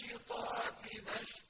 وَالنَّاشِطَاتِ نَشْطًا